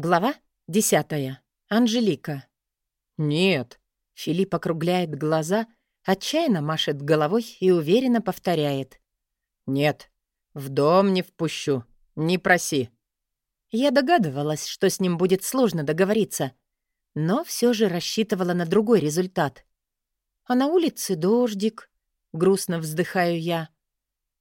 Глава десятая. Анжелика. «Нет». Филипп округляет глаза, отчаянно машет головой и уверенно повторяет. «Нет, в дом не впущу. Не проси». Я догадывалась, что с ним будет сложно договориться, но все же рассчитывала на другой результат. А на улице дождик. Грустно вздыхаю я.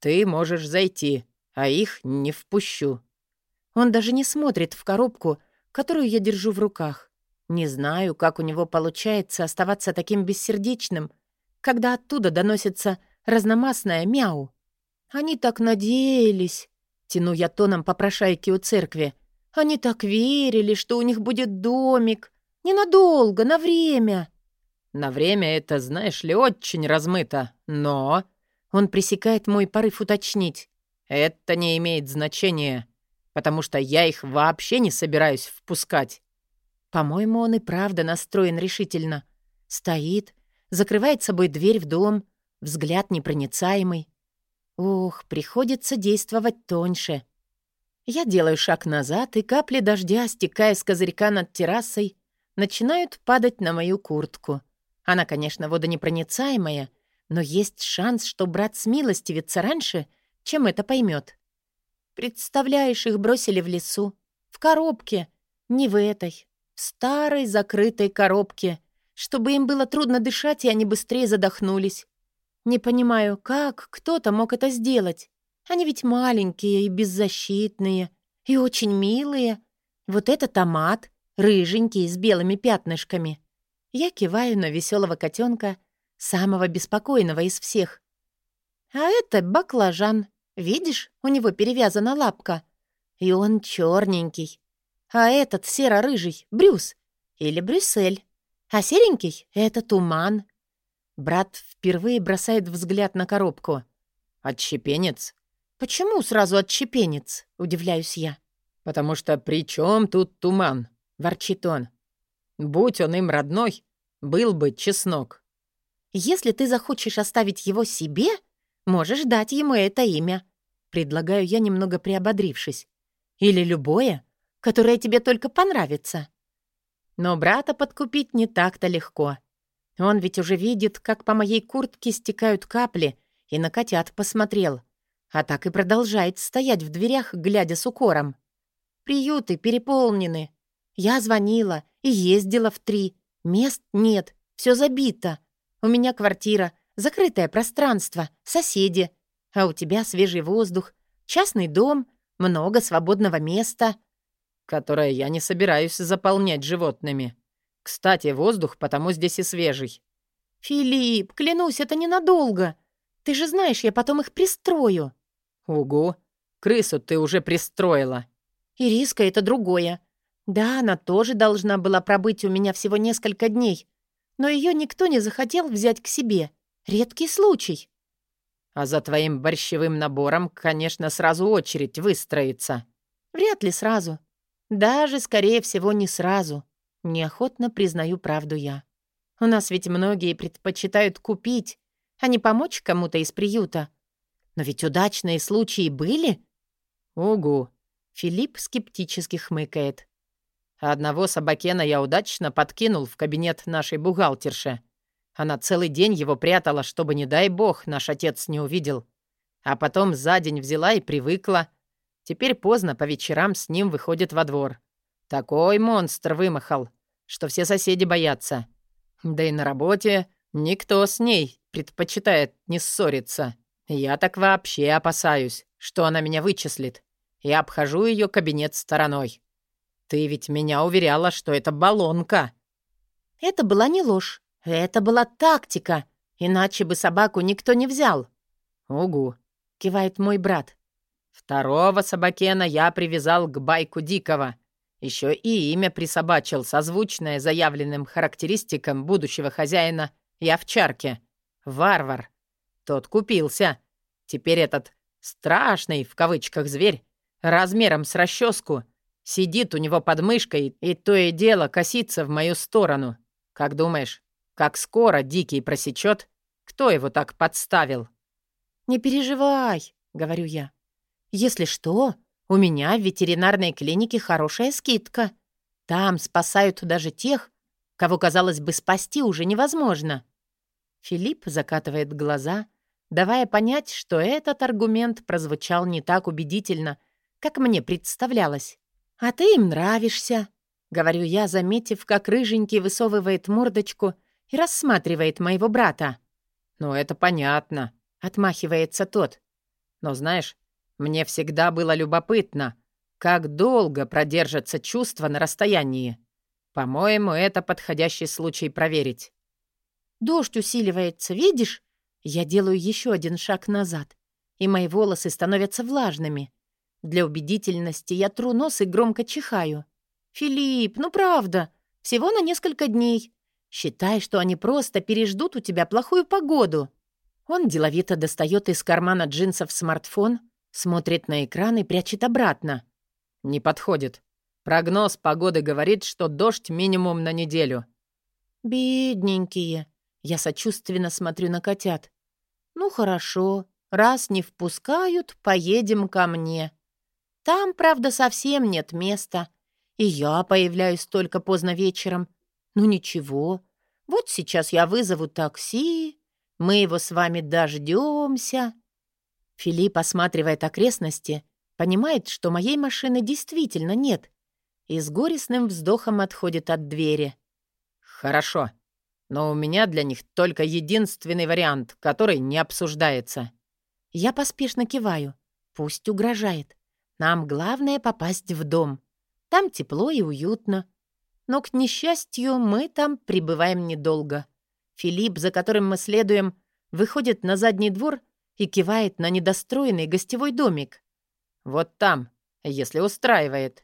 «Ты можешь зайти, а их не впущу». Он даже не смотрит в коробку, которую я держу в руках. Не знаю, как у него получается оставаться таким бессердечным, когда оттуда доносится разномастное мяу. Они так надеялись, тяну я тоном попрошайки у церкви. Они так верили, что у них будет домик. Ненадолго, на время. На время это, знаешь ли, очень размыто, но... Он пресекает мой порыв уточнить. Это не имеет значения потому что я их вообще не собираюсь впускать». По-моему, он и правда настроен решительно. Стоит, закрывает собой дверь в дом, взгляд непроницаемый. Ох, приходится действовать тоньше. Я делаю шаг назад, и капли дождя, стекая с козырька над террасой, начинают падать на мою куртку. Она, конечно, водонепроницаемая, но есть шанс, что брат смилостивится раньше, чем это поймет. Представляешь, их бросили в лесу. В коробке. Не в этой. В старой закрытой коробке. Чтобы им было трудно дышать, и они быстрее задохнулись. Не понимаю, как кто-то мог это сделать. Они ведь маленькие и беззащитные. И очень милые. Вот это томат, рыженький, с белыми пятнышками. Я киваю на веселого котенка, самого беспокойного из всех. А это баклажан. Видишь, у него перевязана лапка. И он черненький. А этот серо-рыжий — Брюс или Брюссель. А серенький — это Туман. Брат впервые бросает взгляд на коробку. «Отщепенец?» «Почему сразу отщепенец?» — удивляюсь я. «Потому что при чем тут Туман?» — ворчит он. «Будь он им родной, был бы чеснок». «Если ты захочешь оставить его себе, можешь дать ему это имя. Предлагаю я, немного приободрившись. Или любое, которое тебе только понравится. Но брата подкупить не так-то легко. Он ведь уже видит, как по моей куртке стекают капли, и на котят посмотрел. А так и продолжает стоять в дверях, глядя с укором. Приюты переполнены. Я звонила и ездила в три. Мест нет, все забито. У меня квартира, закрытое пространство, соседи — а у тебя свежий воздух, частный дом, много свободного места. Которое я не собираюсь заполнять животными. Кстати, воздух потому здесь и свежий. Филипп, клянусь, это ненадолго. Ты же знаешь, я потом их пристрою. Угу. Крысу ты уже пристроила. Ириска — это другое. Да, она тоже должна была пробыть у меня всего несколько дней. Но ее никто не захотел взять к себе. Редкий случай. А за твоим борщевым набором, конечно, сразу очередь выстроится. Вряд ли сразу. Даже, скорее всего, не сразу. Неохотно признаю правду я. У нас ведь многие предпочитают купить, а не помочь кому-то из приюта. Но ведь удачные случаи были? Угу. Филипп скептически хмыкает. Одного собакена я удачно подкинул в кабинет нашей бухгалтерши. Она целый день его прятала, чтобы, не дай бог, наш отец не увидел. А потом за день взяла и привыкла. Теперь поздно по вечерам с ним выходит во двор. Такой монстр вымахал, что все соседи боятся. Да и на работе никто с ней предпочитает не ссориться. Я так вообще опасаюсь, что она меня вычислит. И обхожу ее кабинет стороной. Ты ведь меня уверяла, что это баллонка. Это была не ложь. «Это была тактика, иначе бы собаку никто не взял». «Угу», — кивает мой брат. «Второго собакена я привязал к байку Дикого. Еще и имя присобачил, созвучное заявленным характеристикам будущего хозяина и овчарки. Варвар. Тот купился. Теперь этот «страшный» в кавычках зверь размером с расческу сидит у него под мышкой и то и дело косится в мою сторону. Как думаешь, как скоро Дикий просечет, кто его так подставил. «Не переживай», — говорю я. «Если что, у меня в ветеринарной клинике хорошая скидка. Там спасают даже тех, кого, казалось бы, спасти уже невозможно. Филипп закатывает глаза, давая понять, что этот аргумент прозвучал не так убедительно, как мне представлялось. «А ты им нравишься», — говорю я, заметив, как рыженький высовывает мордочку и рассматривает моего брата. «Ну, это понятно», — отмахивается тот. «Но знаешь, мне всегда было любопытно, как долго продержатся чувства на расстоянии. По-моему, это подходящий случай проверить». «Дождь усиливается, видишь?» Я делаю еще один шаг назад, и мои волосы становятся влажными. Для убедительности я тру нос и громко чихаю. «Филипп, ну правда, всего на несколько дней. Считай, что они просто переждут у тебя плохую погоду». Он деловито достает из кармана джинсов смартфон, смотрит на экран и прячет обратно. «Не подходит. Прогноз погоды говорит, что дождь минимум на неделю». «Бедненькие». Я сочувственно смотрю на котят. «Ну хорошо, раз не впускают, поедем ко мне. Там, правда, совсем нет места. И я появляюсь только поздно вечером. Ну ничего, вот сейчас я вызову такси, мы его с вами дождемся. Филипп осматривает окрестности, понимает, что моей машины действительно нет, и с горестным вздохом отходит от двери. «Хорошо, но у меня для них только единственный вариант, который не обсуждается». Я поспешно киваю. Пусть угрожает. Нам главное попасть в дом. Там тепло и уютно. Но, к несчастью, мы там пребываем недолго. Филипп, за которым мы следуем, выходит на задний двор и кивает на недостроенный гостевой домик. «Вот там, если устраивает».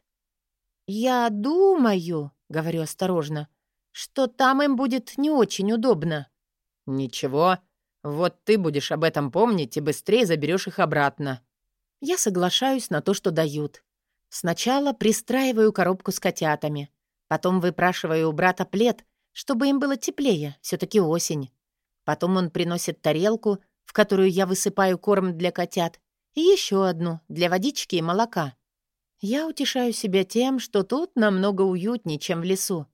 «Я думаю», — говорю осторожно, «что там им будет не очень удобно». «Ничего, вот ты будешь об этом помнить и быстрее заберешь их обратно». Я соглашаюсь на то, что дают. Сначала пристраиваю коробку с котятами. Потом выпрашиваю у брата плед, чтобы им было теплее, все таки осень. Потом он приносит тарелку, в которую я высыпаю корм для котят, и еще одну для водички и молока. Я утешаю себя тем, что тут намного уютнее, чем в лесу.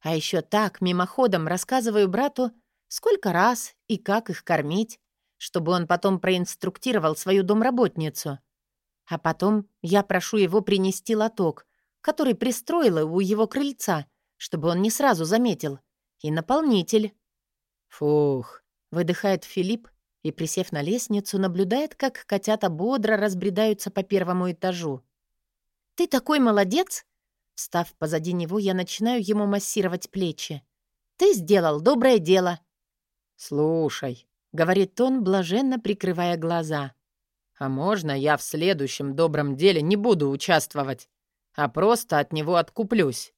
А еще так, мимоходом, рассказываю брату, сколько раз и как их кормить, чтобы он потом проинструктировал свою домработницу. А потом я прошу его принести лоток, который пристроила у его крыльца, чтобы он не сразу заметил, и наполнитель. «Фух», — выдыхает Филипп и, присев на лестницу, наблюдает, как котята бодро разбредаются по первому этажу. «Ты такой молодец!» Став позади него, я начинаю ему массировать плечи. «Ты сделал доброе дело!» «Слушай», — говорит он, блаженно прикрывая глаза. «А можно я в следующем добром деле не буду участвовать, а просто от него откуплюсь?»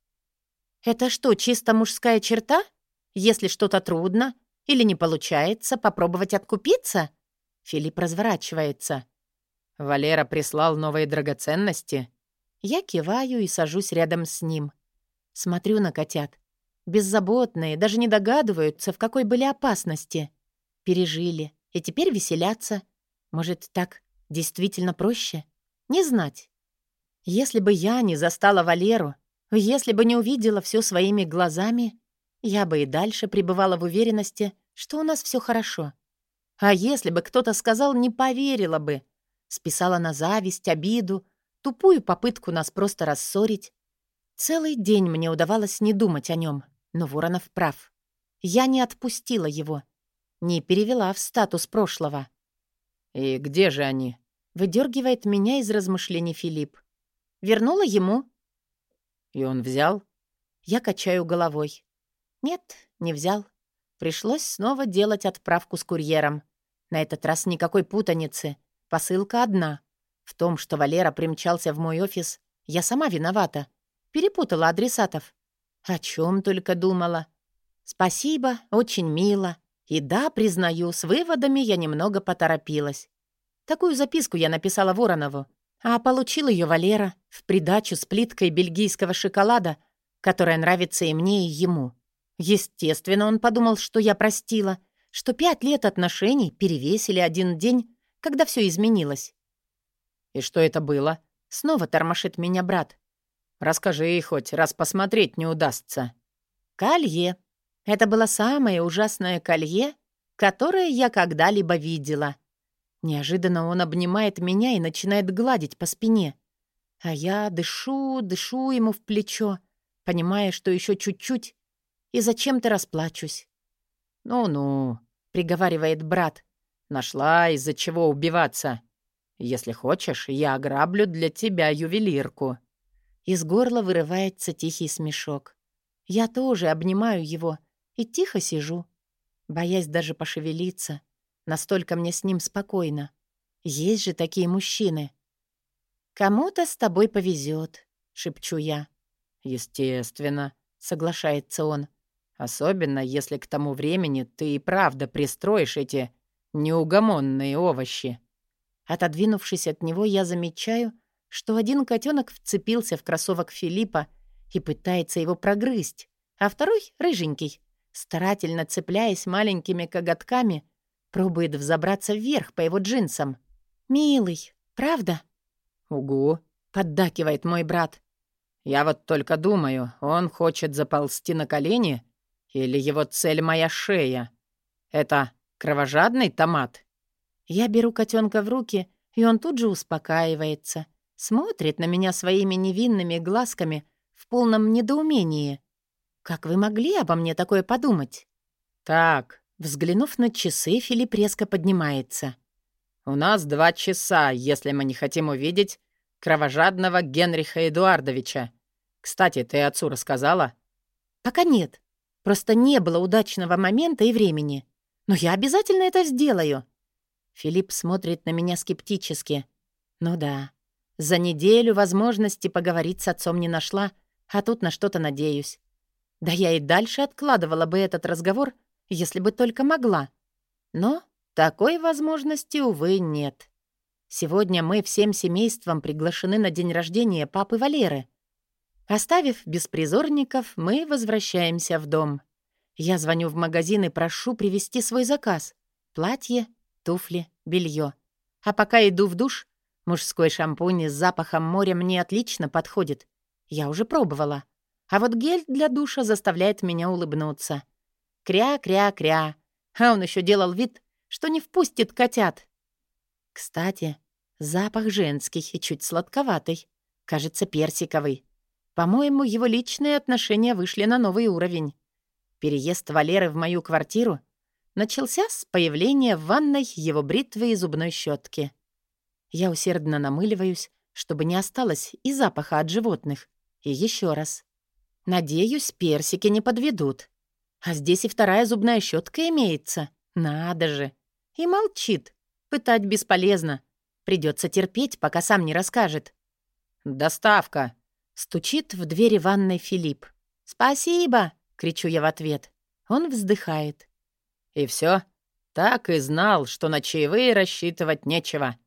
«Это что, чисто мужская черта? Если что-то трудно или не получается, попробовать откупиться?» Филипп разворачивается. «Валера прислал новые драгоценности?» Я киваю и сажусь рядом с ним. Смотрю на котят. Беззаботные, даже не догадываются, в какой были опасности. Пережили. И теперь веселятся. Может, так действительно проще? Не знать. Если бы я не застала Валеру, если бы не увидела все своими глазами, я бы и дальше пребывала в уверенности, что у нас все хорошо. А если бы кто-то сказал, не поверила бы. Списала на зависть, обиду, тупую попытку нас просто рассорить. Целый день мне удавалось не думать о нем, но Воронов прав. Я не отпустила его — не перевела в статус прошлого. «И где же они?» — выдергивает меня из размышлений Филипп. «Вернула ему». «И он взял?» Я качаю головой. «Нет, не взял. Пришлось снова делать отправку с курьером. На этот раз никакой путаницы. Посылка одна. В том, что Валера примчался в мой офис, я сама виновата. Перепутала адресатов. О чем только думала. Спасибо, очень мило. И да, признаю, с выводами я немного поторопилась. Такую записку я написала Воронову, а получил ее Валера в придачу с плиткой бельгийского шоколада, которая нравится и мне, и ему. Естественно, он подумал, что я простила, что пять лет отношений перевесили один день, когда все изменилось. «И что это было?» Снова тормошит меня брат. Расскажи хоть, раз посмотреть не удастся». «Колье. Это было самое ужасное колье, которое я когда-либо видела». Неожиданно он обнимает меня и начинает гладить по спине. А я дышу, дышу ему в плечо, понимая, что еще чуть-чуть, и зачем-то расплачусь. «Ну-ну», — приговаривает брат, — «нашла из-за чего убиваться. Если хочешь, я ограблю для тебя ювелирку». Из горла вырывается тихий смешок. Я тоже обнимаю его и тихо сижу, боясь даже пошевелиться — Настолько мне с ним спокойно. Есть же такие мужчины. «Кому-то с тобой повезет, шепчу я. «Естественно», — соглашается он. «Особенно, если к тому времени ты и правда пристроишь эти неугомонные овощи». Отодвинувшись от него, я замечаю, что один котенок вцепился в кроссовок Филиппа и пытается его прогрызть, а второй, рыженький, старательно цепляясь маленькими коготками, Пробует взобраться вверх по его джинсам. «Милый, правда?» «Угу», — поддакивает мой брат. «Я вот только думаю, он хочет заползти на колени или его цель моя шея? Это кровожадный томат?» Я беру котенка в руки, и он тут же успокаивается. Смотрит на меня своими невинными глазками в полном недоумении. «Как вы могли обо мне такое подумать?» «Так, Взглянув на часы, Филипп резко поднимается. «У нас два часа, если мы не хотим увидеть кровожадного Генриха Эдуардовича. Кстати, ты отцу рассказала?» «Пока нет. Просто не было удачного момента и времени. Но я обязательно это сделаю». Филипп смотрит на меня скептически. «Ну да. За неделю возможности поговорить с отцом не нашла, а тут на что-то надеюсь. Да я и дальше откладывала бы этот разговор, если бы только могла. Но такой возможности, увы, нет. Сегодня мы всем семейством приглашены на день рождения папы Валеры. Оставив беспризорников, мы возвращаемся в дом. Я звоню в магазин и прошу привезти свой заказ. Платье, туфли, белье. А пока иду в душ, мужской шампунь с запахом моря мне отлично подходит. Я уже пробовала. А вот гель для душа заставляет меня улыбнуться. Кря-кря-кря. А он еще делал вид, что не впустит котят. Кстати, запах женский и чуть сладковатый. Кажется, персиковый. По-моему, его личные отношения вышли на новый уровень. Переезд Валеры в мою квартиру начался с появления в ванной его бритвы и зубной щетки. Я усердно намыливаюсь, чтобы не осталось и запаха от животных. И еще раз. Надеюсь, персики не подведут. А здесь и вторая зубная щетка имеется. Надо же. И молчит. Пытать бесполезно. Придется терпеть, пока сам не расскажет. «Доставка!» — стучит в двери ванной Филипп. «Спасибо!» — кричу я в ответ. Он вздыхает. «И все? Так и знал, что на чаевые рассчитывать нечего».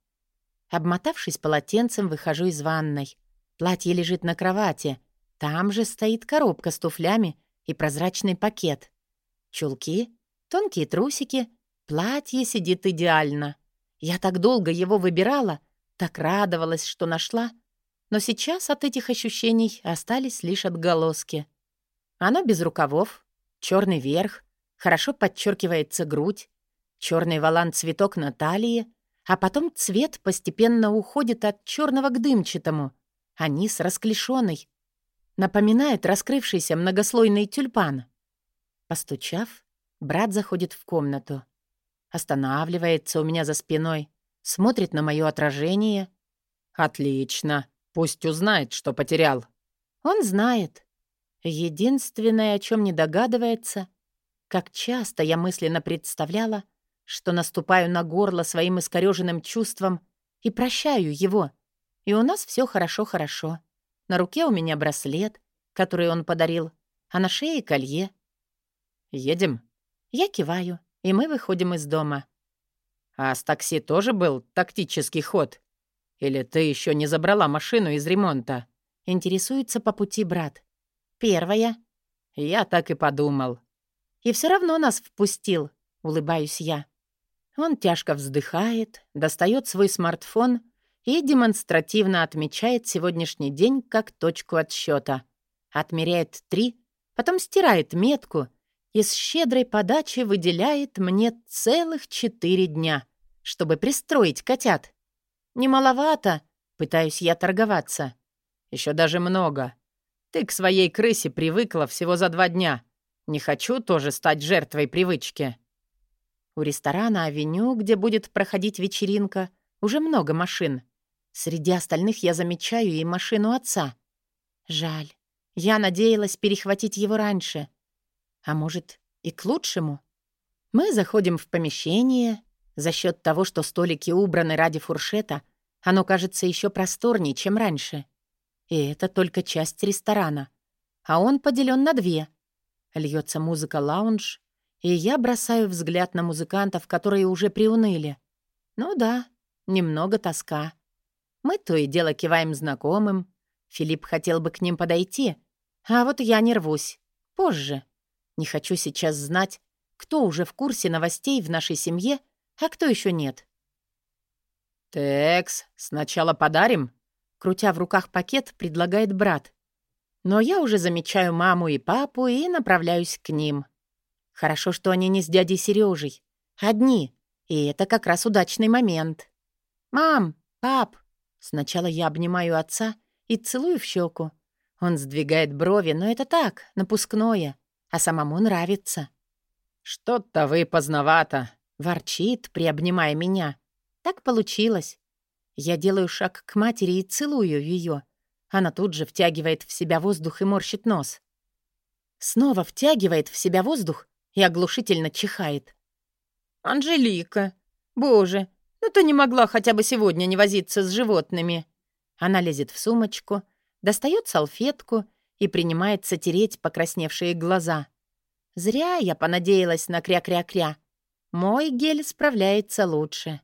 Обмотавшись полотенцем, выхожу из ванной. Платье лежит на кровати. Там же стоит коробка с туфлями и прозрачный пакет. Чулки, тонкие трусики, платье сидит идеально. Я так долго его выбирала, так радовалась, что нашла, но сейчас от этих ощущений остались лишь отголоски. Оно без рукавов, черный верх, хорошо подчеркивается грудь, черный валан-цветок на талии, а потом цвет постепенно уходит от черного к дымчатому, а низ расклешенный, Напоминает раскрывшийся многослойный тюльпан. Постучав, брат заходит в комнату. Останавливается у меня за спиной, смотрит на мое отражение. «Отлично. Пусть узнает, что потерял». Он знает. Единственное, о чем не догадывается, как часто я мысленно представляла, что наступаю на горло своим искорёженным чувством и прощаю его, и у нас все хорошо-хорошо. На руке у меня браслет, который он подарил, а на шее колье. «Едем?» Я киваю, и мы выходим из дома. «А с такси тоже был тактический ход? Или ты еще не забрала машину из ремонта?» Интересуется по пути брат. «Первая». «Я так и подумал». «И все равно нас впустил», — улыбаюсь я. Он тяжко вздыхает, достает свой смартфон и демонстративно отмечает сегодняшний день как точку отсчета. Отмеряет три, потом стирает метку и с щедрой подачи выделяет мне целых четыре дня, чтобы пристроить котят. Немаловато, пытаюсь я торговаться. Еще даже много. Ты к своей крысе привыкла всего за два дня. Не хочу тоже стать жертвой привычки. У ресторана «Авеню», где будет проходить вечеринка, уже много машин. Среди остальных я замечаю и машину отца. Жаль. Я надеялась перехватить его раньше. А может, и к лучшему? Мы заходим в помещение. За счет того, что столики убраны ради фуршета, оно кажется еще просторнее, чем раньше. И это только часть ресторана. А он поделен на две. Льется музыка лаунж, и я бросаю взгляд на музыкантов, которые уже приуныли. Ну да, немного тоска. Мы то и дело киваем знакомым. Филипп хотел бы к ним подойти, а вот я не рвусь. Позже. Не хочу сейчас знать, кто уже в курсе новостей в нашей семье, а кто еще нет. «Текс, сначала подарим?» Крутя в руках пакет, предлагает брат. Но я уже замечаю маму и папу и направляюсь к ним. Хорошо, что они не с дядей Сережей. Одни. И это как раз удачный момент. «Мам! Пап!» Сначала я обнимаю отца и целую в щеку. Он сдвигает брови, но это так, напускное. А самому нравится. «Что-то вы поздновато», — ворчит, приобнимая меня. Так получилось. Я делаю шаг к матери и целую ее. Она тут же втягивает в себя воздух и морщит нос. Снова втягивает в себя воздух и оглушительно чихает. «Анжелика! Боже, ну ты не могла хотя бы сегодня не возиться с животными!» Она лезет в сумочку, достает салфетку и принимается тереть покрасневшие глаза. Зря я понадеялась на кря-кря-кря. Мой гель справляется лучше.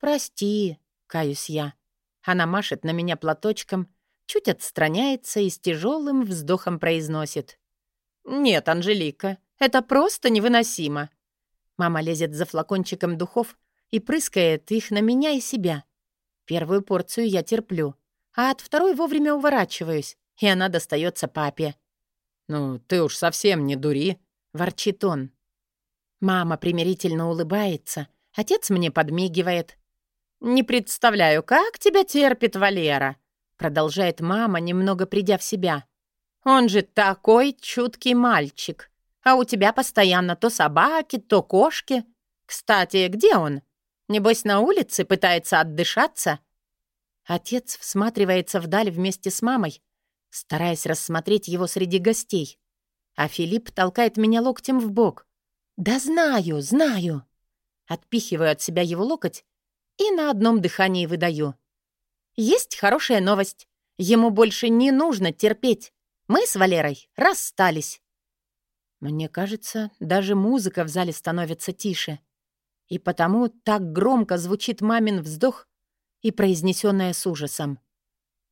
«Прости», — каюсь я. Она машет на меня платочком, чуть отстраняется и с тяжелым вздохом произносит. «Нет, Анжелика, это просто невыносимо. Мама лезет за флакончиком духов и прыскает их на меня и себя. Первую порцию я терплю, а от второй вовремя уворачиваюсь, и она достается папе. «Ну, ты уж совсем не дури», — ворчит он. Мама примирительно улыбается, отец мне подмигивает. «Не представляю, как тебя терпит Валера», — продолжает мама, немного придя в себя. «Он же такой чуткий мальчик. А у тебя постоянно то собаки, то кошки. Кстати, где он? Небось, на улице пытается отдышаться?» Отец всматривается вдаль вместе с мамой, стараясь рассмотреть его среди гостей. А Филипп толкает меня локтем в бок. «Да знаю, знаю!» Отпихиваю от себя его локоть и на одном дыхании выдаю. «Есть хорошая новость. Ему больше не нужно терпеть. Мы с Валерой расстались». Мне кажется, даже музыка в зале становится тише. И потому так громко звучит мамин вздох и произнесенное с ужасом.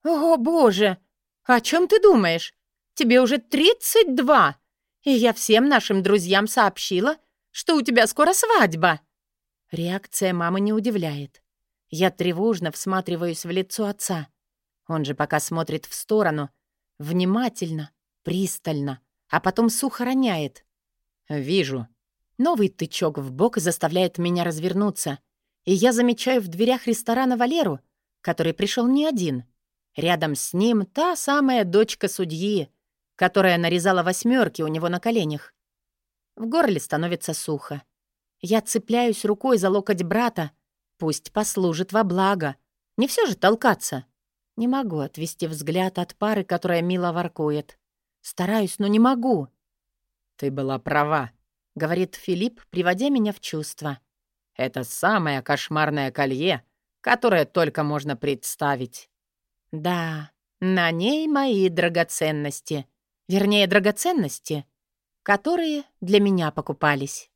«О, боже! О чем ты думаешь? Тебе уже 32, и я всем нашим друзьям сообщила, что у тебя скоро свадьба!» Реакция мамы не удивляет. Я тревожно всматриваюсь в лицо отца. Он же пока смотрит в сторону, внимательно, пристально, а потом сухо роняет. «Вижу». Новый тычок в бок заставляет меня развернуться, и я замечаю в дверях ресторана Валеру, который пришел не один. Рядом с ним та самая дочка судьи, которая нарезала восьмерки у него на коленях. В горле становится сухо. Я цепляюсь рукой за локоть брата, пусть послужит во благо. Не все же толкаться. Не могу отвести взгляд от пары, которая мило воркует. Стараюсь, но не могу». «Ты была права», — говорит Филипп, приводя меня в чувство. «Это самое кошмарное колье, которое только можно представить». «Да, на ней мои драгоценности. Вернее, драгоценности, которые для меня покупались».